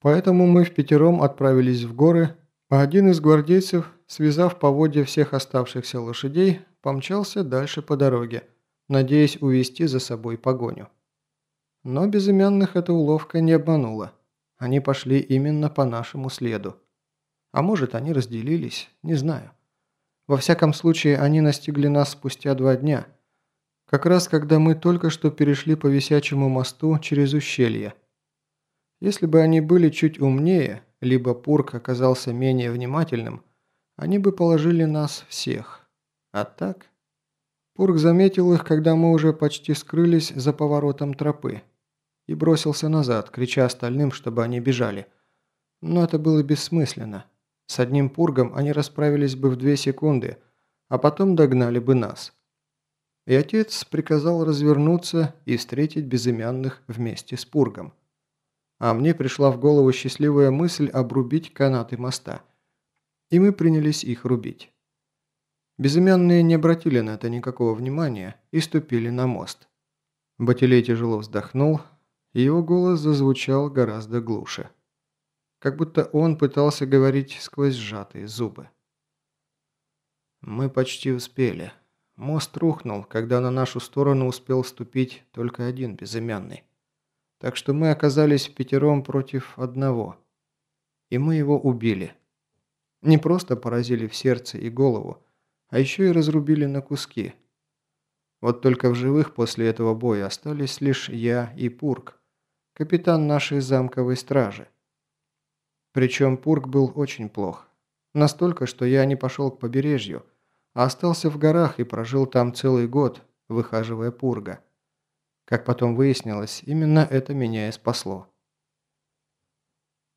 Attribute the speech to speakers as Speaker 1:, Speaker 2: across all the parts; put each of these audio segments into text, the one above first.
Speaker 1: Поэтому мы в пятером отправились в горы, а один из гвардейцев, связав поводья всех оставшихся лошадей, помчался дальше по дороге, надеясь увести за собой погоню. Но безымянных эта уловка не обманула. Они пошли именно по нашему следу. А может, они разделились, не знаю. Во всяком случае, они настигли нас спустя два дня. Как раз когда мы только что перешли по висячему мосту через ущелье. Если бы они были чуть умнее, либо Пурк оказался менее внимательным, они бы положили нас всех. А так... Пурк заметил их, когда мы уже почти скрылись за поворотом тропы и бросился назад, крича остальным, чтобы они бежали. Но это было бессмысленно. С одним пургом они расправились бы в две секунды, а потом догнали бы нас. И отец приказал развернуться и встретить безымянных вместе с пургом. А мне пришла в голову счастливая мысль обрубить канаты моста. И мы принялись их рубить. Безымянные не обратили на это никакого внимания и ступили на мост. Батилей тяжело вздохнул, и его голос зазвучал гораздо глуше. Как будто он пытался говорить сквозь сжатые зубы. «Мы почти успели. Мост рухнул, когда на нашу сторону успел ступить только один безымянный. Так что мы оказались пятером против одного. И мы его убили. Не просто поразили в сердце и голову, а еще и разрубили на куски. Вот только в живых после этого боя остались лишь я и Пурк капитан нашей замковой стражи. Причем Пург был очень плох. Настолько, что я не пошел к побережью, а остался в горах и прожил там целый год, выхаживая Пурга. Как потом выяснилось, именно это меня и спасло.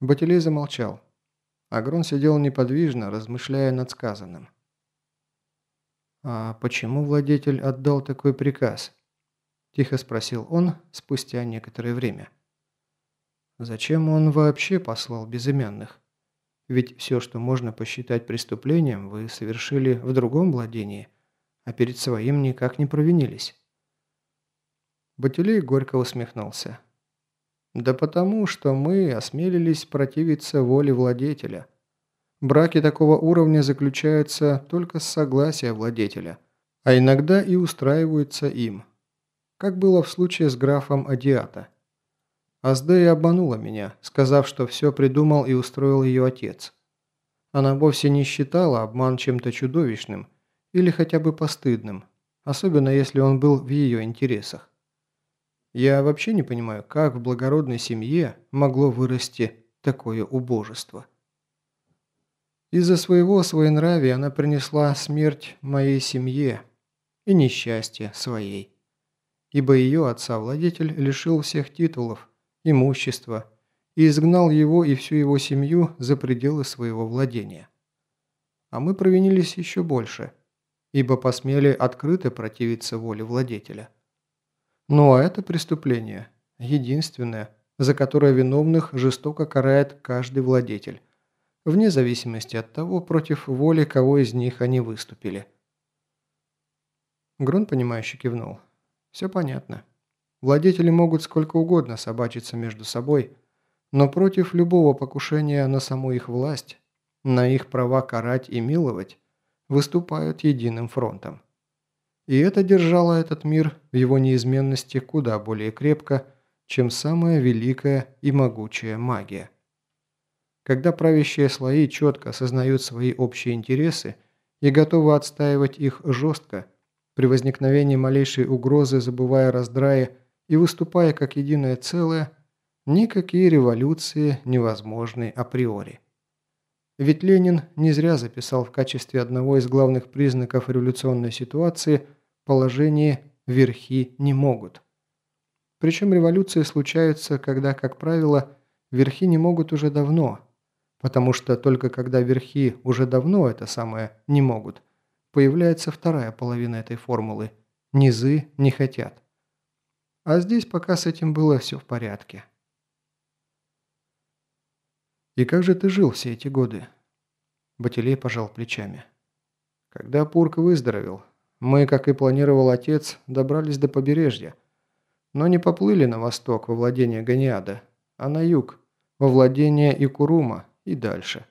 Speaker 1: Батилей замолчал. Агрон сидел неподвижно, размышляя над сказанным. «А почему владетель отдал такой приказ?» – тихо спросил он спустя некоторое время. Зачем он вообще послал безымянных? Ведь все, что можно посчитать преступлением, вы совершили в другом владении, а перед своим никак не провинились. Батилей горько усмехнулся. Да потому, что мы осмелились противиться воле владетеля. Браки такого уровня заключаются только с согласия владетеля, а иногда и устраиваются им. Как было в случае с графом Адиата. Аздея обманула меня, сказав, что все придумал и устроил ее отец. Она вовсе не считала обман чем-то чудовищным или хотя бы постыдным, особенно если он был в ее интересах. Я вообще не понимаю, как в благородной семье могло вырасти такое убожество. Из-за своего своенравия она принесла смерть моей семье и несчастье своей. Ибо ее отца-владетель лишил всех титулов – имущество и изгнал его и всю его семью за пределы своего владения. А мы провинились еще больше, ибо посмели открыто противиться воле владетеля. Ну а это преступление, единственное, за которое виновных жестоко карает каждый владетель, вне зависимости от того, против воли кого из них они выступили. Грун, понимающе кивнул. «Все понятно. Владетели могут сколько угодно собачиться между собой, но против любого покушения на саму их власть, на их права карать и миловать, выступают единым фронтом. И это держало этот мир в его неизменности куда более крепко, чем самая великая и могучая магия. Когда правящие слои четко осознают свои общие интересы и готовы отстаивать их жестко, при возникновении малейшей угрозы забывая раздраи и выступая как единое целое, никакие революции невозможны априори. Ведь Ленин не зря записал в качестве одного из главных признаков революционной ситуации положение «верхи не могут». Причем революции случаются, когда, как правило, верхи не могут уже давно, потому что только когда верхи уже давно это самое не могут, появляется вторая половина этой формулы – низы не хотят. А здесь пока с этим было все в порядке. «И как же ты жил все эти годы?» Батилей пожал плечами. «Когда Пурк выздоровел, мы, как и планировал отец, добрались до побережья, но не поплыли на восток во владение Ганиада, а на юг, во владение Икурума и дальше.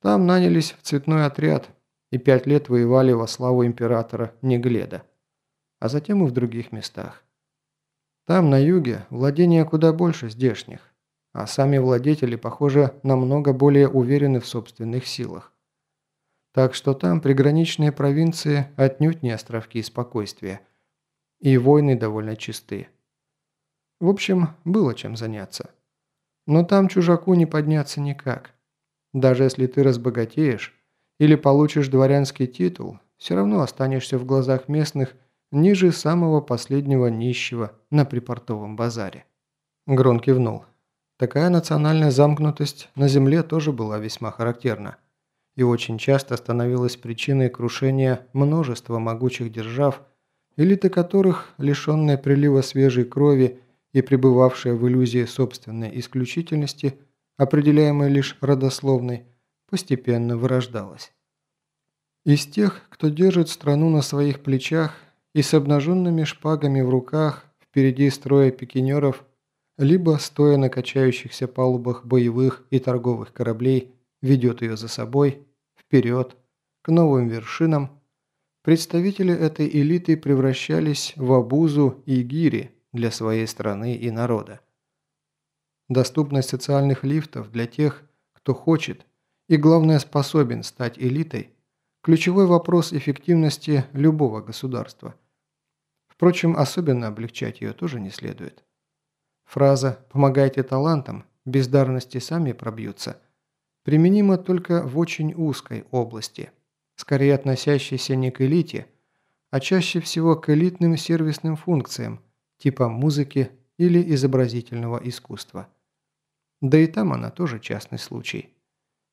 Speaker 1: Там нанялись в цветной отряд и пять лет воевали во славу императора Негледа, а затем и в других местах. Там, на юге, владения куда больше здешних, а сами владетели, похоже, намного более уверены в собственных силах. Так что там приграничные провинции отнюдь не островки спокойствия, и войны довольно чистые. В общем, было чем заняться. Но там чужаку не подняться никак. Даже если ты разбогатеешь или получишь дворянский титул, все равно останешься в глазах местных ниже самого последнего нищего на припортовом базаре. Грон кивнул. Такая национальная замкнутость на земле тоже была весьма характерна и очень часто становилась причиной крушения множества могучих держав, элиты которых, лишенная прилива свежей крови и пребывавшая в иллюзии собственной исключительности, определяемой лишь родословной, постепенно вырождалась. Из тех, кто держит страну на своих плечах и с обнаженными шпагами в руках впереди строя пикинеров, либо, стоя на качающихся палубах боевых и торговых кораблей, ведет ее за собой, вперед, к новым вершинам, представители этой элиты превращались в обузу и гири для своей страны и народа. Доступность социальных лифтов для тех, кто хочет и, главное, способен стать элитой – ключевой вопрос эффективности любого государства. Впрочем, особенно облегчать ее тоже не следует. Фраза «помогайте талантам, бездарности сами пробьются» применима только в очень узкой области, скорее относящейся не к элите, а чаще всего к элитным сервисным функциям, типа музыки или изобразительного искусства. Да и там она тоже частный случай.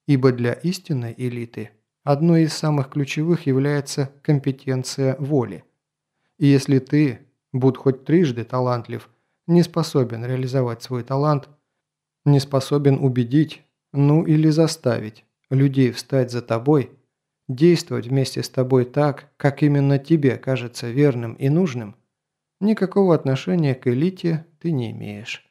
Speaker 1: Ибо для истинной элиты одной из самых ключевых является компетенция воли. И если ты, будь хоть трижды талантлив, не способен реализовать свой талант, не способен убедить, ну или заставить людей встать за тобой, действовать вместе с тобой так, как именно тебе кажется верным и нужным, никакого отношения к элите ты не имеешь.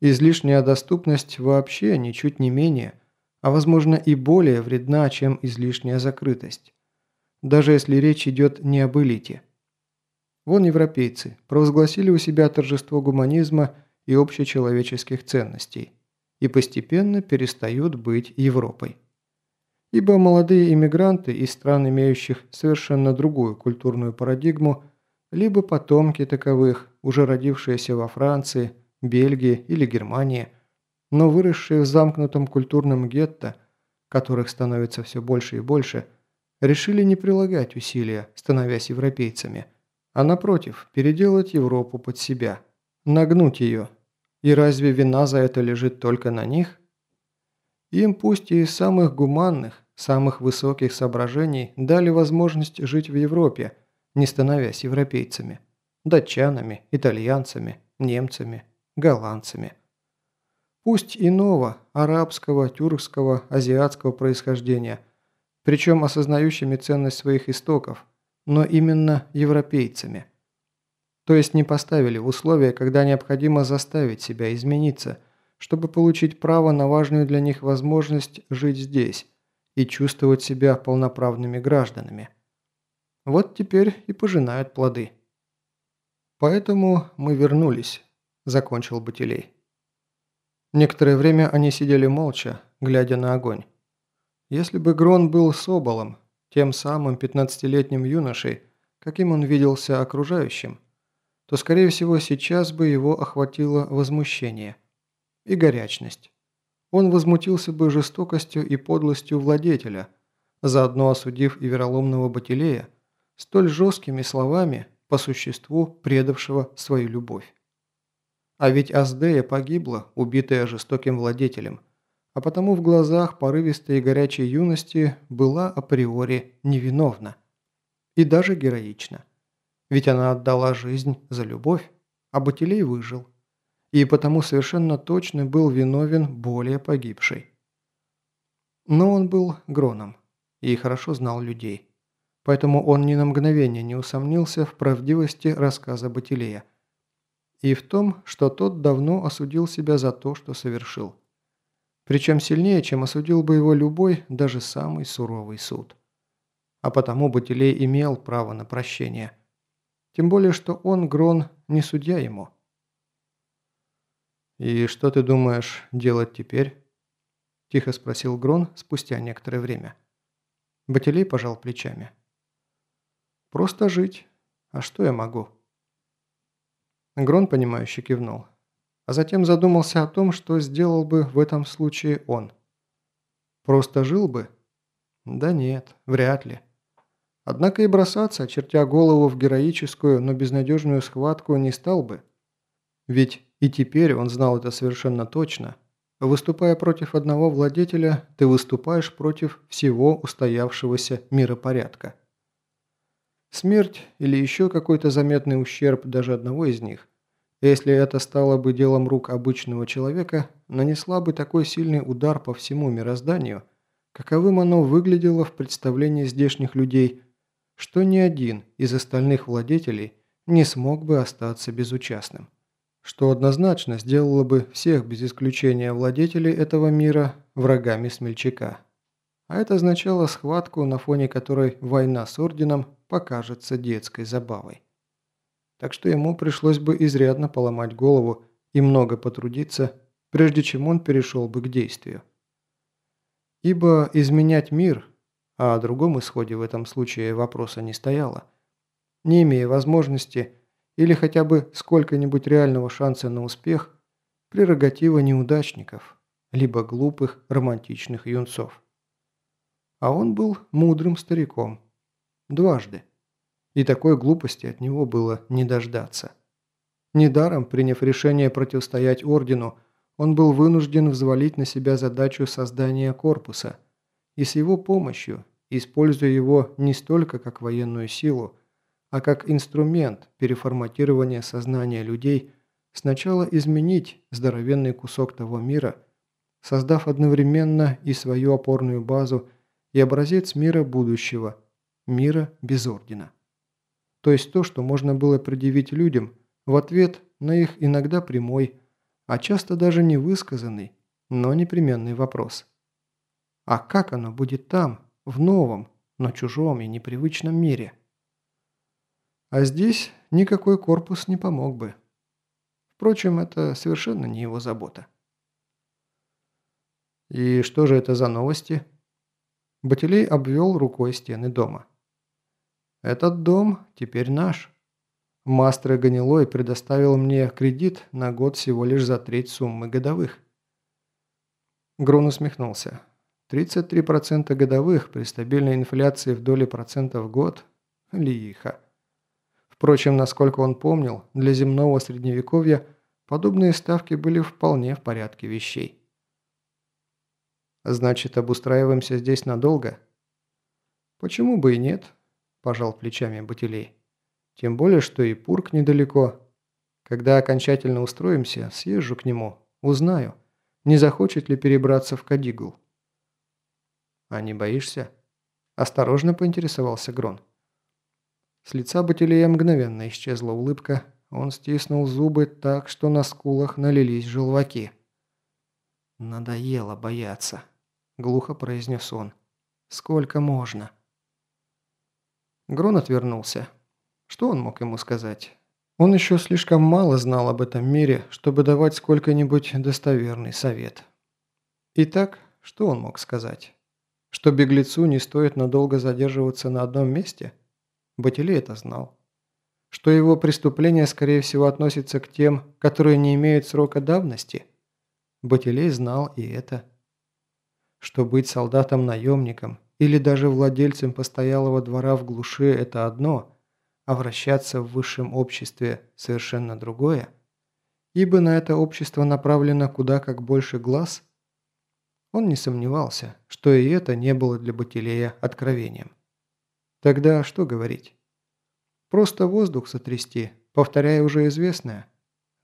Speaker 1: Излишняя доступность вообще ничуть не менее, а возможно и более вредна, чем излишняя закрытость. Даже если речь идет не об элите. Вон европейцы провозгласили у себя торжество гуманизма и общечеловеческих ценностей и постепенно перестают быть Европой. Ибо молодые иммигранты из стран, имеющих совершенно другую культурную парадигму, либо потомки таковых, уже родившиеся во Франции – Бельгии или Германии, но выросшие в замкнутом культурном гетто, которых становится все больше и больше, решили не прилагать усилия, становясь европейцами, а напротив, переделать Европу под себя, нагнуть ее. И разве вина за это лежит только на них? Им пусть и из самых гуманных, самых высоких соображений дали возможность жить в Европе, не становясь европейцами, датчанами, итальянцами, немцами, голландцами. Пусть иного, арабского, тюркского, азиатского происхождения, причем осознающими ценность своих истоков, но именно европейцами. То есть не поставили в условия, когда необходимо заставить себя измениться, чтобы получить право на важную для них возможность жить здесь и чувствовать себя полноправными гражданами. Вот теперь и пожинают плоды. Поэтому мы вернулись, – закончил Батилей. Некоторое время они сидели молча, глядя на огонь. Если бы Грон был Соболом, тем самым 15-летним юношей, каким он виделся окружающим, то, скорее всего, сейчас бы его охватило возмущение и горячность. Он возмутился бы жестокостью и подлостью владетеля, заодно осудив и вероломного Батилея столь жесткими словами по существу предавшего свою любовь. А ведь Аздея погибла, убитая жестоким владетелем, а потому в глазах порывистой и горячей юности была априори невиновна. И даже героична. Ведь она отдала жизнь за любовь, а Батилей выжил. И потому совершенно точно был виновен более погибшей. Но он был Гроном и хорошо знал людей. Поэтому он ни на мгновение не усомнился в правдивости рассказа Батилея – и в том, что тот давно осудил себя за то, что совершил. Причем сильнее, чем осудил бы его любой, даже самый суровый суд. А потому Батилей имел право на прощение. Тем более, что он, Грон, не судья ему. «И что ты думаешь делать теперь?» – тихо спросил Грон спустя некоторое время. Батилей пожал плечами. «Просто жить. А что я могу?» Грон, понимающе кивнул. А затем задумался о том, что сделал бы в этом случае он. Просто жил бы? Да нет, вряд ли. Однако и бросаться, чертя голову в героическую, но безнадежную схватку, не стал бы. Ведь и теперь он знал это совершенно точно. Выступая против одного владетеля, ты выступаешь против всего устоявшегося миропорядка. Смерть или еще какой-то заметный ущерб даже одного из них, если это стало бы делом рук обычного человека, нанесла бы такой сильный удар по всему мирозданию, каковым оно выглядело в представлении здешних людей, что ни один из остальных владетелей не смог бы остаться безучастным. Что однозначно сделало бы всех без исключения владетелей этого мира врагами смельчака. А это означало схватку, на фоне которой война с Орденом покажется детской забавой. Так что ему пришлось бы изрядно поломать голову и много потрудиться, прежде чем он перешел бы к действию. Ибо изменять мир, а о другом исходе в этом случае вопроса не стояло, не имея возможности или хотя бы сколько-нибудь реального шанса на успех, прерогатива неудачников, либо глупых романтичных юнцов. А он был мудрым стариком. Дважды. И такой глупости от него было не дождаться. Недаром, приняв решение противостоять Ордену, он был вынужден взвалить на себя задачу создания корпуса. И с его помощью, используя его не столько как военную силу, а как инструмент переформатирования сознания людей, сначала изменить здоровенный кусок того мира, создав одновременно и свою опорную базу, и образец мира будущего, мира без ордена. То есть то, что можно было предъявить людям в ответ на их иногда прямой, а часто даже не высказанный, но непременный вопрос. А как оно будет там, в новом, но чужом и непривычном мире? А здесь никакой корпус не помог бы. Впрочем, это совершенно не его забота. «И что же это за новости?» Батилей обвел рукой стены дома. «Этот дом теперь наш. Мастер Ганилой предоставил мне кредит на год всего лишь за треть суммы годовых». Грун усмехнулся. 33% годовых при стабильной инфляции в доле процентов в год – лихо. Впрочем, насколько он помнил, для земного средневековья подобные ставки были вполне в порядке вещей. Значит, обустраиваемся здесь надолго? Почему бы и нет? Пожал плечами Батилей. Тем более, что и Пурк недалеко. Когда окончательно устроимся, съезжу к нему, узнаю, не захочет ли перебраться в Кадигул. А не боишься? Осторожно поинтересовался Грон. С лица Батилея мгновенно исчезла улыбка, он стиснул зубы так, что на скулах налились желваки. «Надоело бояться», – глухо произнес он. «Сколько можно?» Грон отвернулся. Что он мог ему сказать? Он еще слишком мало знал об этом мире, чтобы давать сколько-нибудь достоверный совет. Итак, что он мог сказать? Что беглецу не стоит надолго задерживаться на одном месте? Батилей это знал. Что его преступление, скорее всего, относится к тем, которые не имеют срока давности? Батилей знал и это что быть солдатом-наемником или даже владельцем постоялого двора в глуши – это одно, а вращаться в высшем обществе – совершенно другое, ибо на это общество направлено куда как больше глаз, он не сомневался, что и это не было для Батилея откровением. Тогда что говорить? Просто воздух сотрясти, повторяя уже известное?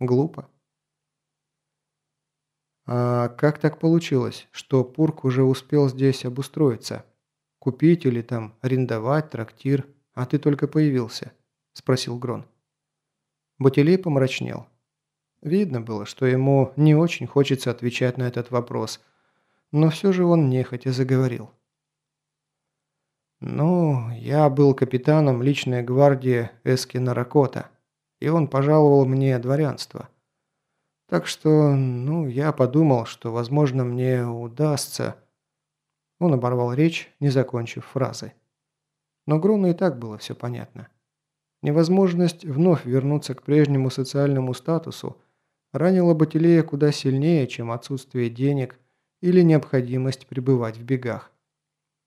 Speaker 1: Глупо. «А как так получилось, что Пурк уже успел здесь обустроиться? Купить или там арендовать трактир, а ты только появился?» – спросил Грон. Батилей помрачнел. Видно было, что ему не очень хочется отвечать на этот вопрос, но все же он нехотя заговорил. «Ну, я был капитаном личной гвардии Эскина Ракота, и он пожаловал мне дворянство. Так что, ну, я подумал, что, возможно, мне удастся...» Он оборвал речь, не закончив фразы. Но Груну и так было все понятно. Невозможность вновь вернуться к прежнему социальному статусу ранила Батилея куда сильнее, чем отсутствие денег или необходимость пребывать в бегах.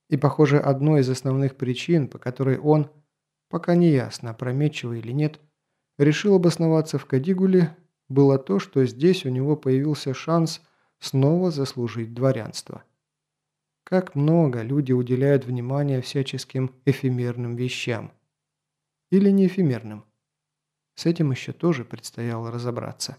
Speaker 1: И, похоже, одной из основных причин, по которой он, пока не ясно, опрометчиво или нет, решил обосноваться в Кадигуле, было то, что здесь у него появился шанс снова заслужить дворянство. Как много люди уделяют внимания всяческим эфемерным вещам. Или не эфемерным. С этим еще тоже предстояло разобраться.